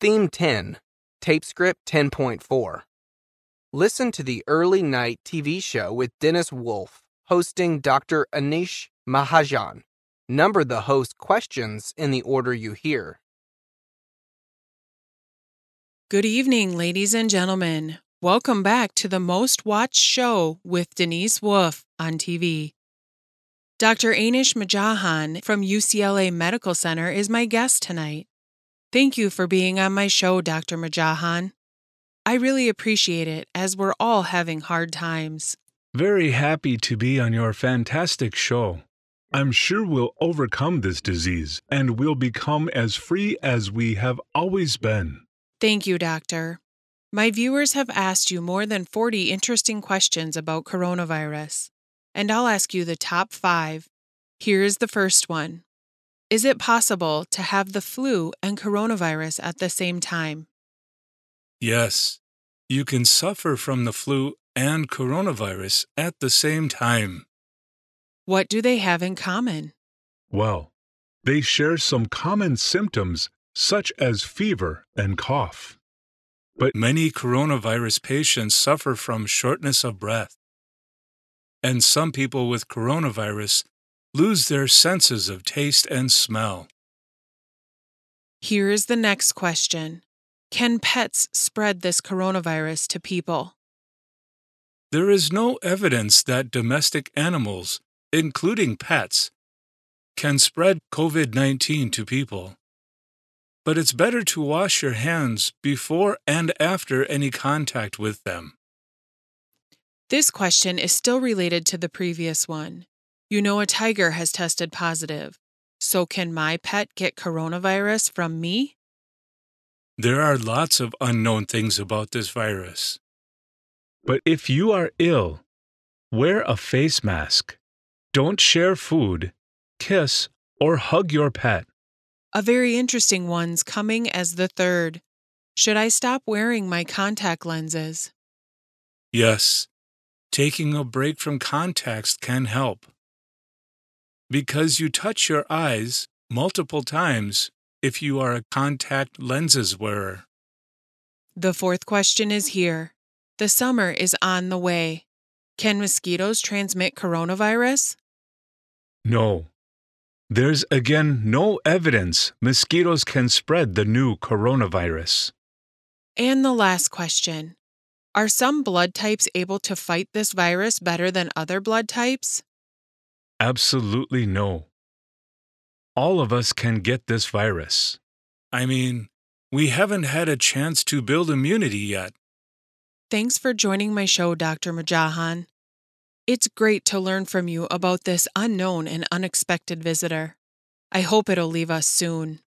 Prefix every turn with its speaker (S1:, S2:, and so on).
S1: Theme 10, Tape Script 10.4. Listen to the early night TV show with Dennis Wolf, hosting Dr. Anish Mahajan. Number the host questions in the order you hear.
S2: Good evening, ladies and gentlemen. Welcome back to the most watched show with Denise Wolf on TV. Dr. Anish Majahan from UCLA Medical Center is my guest tonight. Thank you for being on my show, Dr. Majahan. I really appreciate it as we're all having hard times.
S3: Very happy to be on your fantastic show. I'm sure we'll overcome this disease and we'll become as free as we have always been.
S2: Thank you, Doctor. My viewers have asked you more than 40 interesting questions about coronavirus, and I'll ask you the top five. Here is the first one Is it possible to have the flu and coronavirus at the same time?
S4: Yes, you can suffer from the flu and coronavirus at the same time.
S2: What do they have in common?
S3: Well, they share some common symptoms such as fever and cough.
S4: But many coronavirus patients suffer from shortness of breath. And some people with coronavirus lose their senses of taste and smell.
S2: Here is the next question Can pets spread this coronavirus to people?
S4: There is no evidence that domestic animals, including pets, can spread COVID 19 to people. But it's better to wash your hands before and after any contact with them.
S2: This question is still related to the previous one. You know, a tiger has tested positive. So, can my pet get coronavirus from me?
S4: There are lots of unknown things about this virus.
S3: But if you are ill, wear a face mask. Don't share food, kiss, or hug your pet.
S2: A very interesting one's coming as the third. Should I stop wearing my contact lenses?
S4: Yes, taking a break from contacts can help. Because you touch your eyes multiple times if you are a contact lenses wearer.
S2: The fourth question is here. The summer is on the way. Can mosquitoes transmit coronavirus?
S3: No. There's again no evidence mosquitoes can spread the new coronavirus.
S2: And the last question Are some blood types able to fight this virus better than other blood types?
S3: Absolutely no. All of us can get this virus.
S4: I mean, we haven't had a chance to build immunity yet.
S2: Thanks for joining my show, Dr. Majahan. It's great to learn from you about this unknown and unexpected visitor. I hope it'll leave us soon.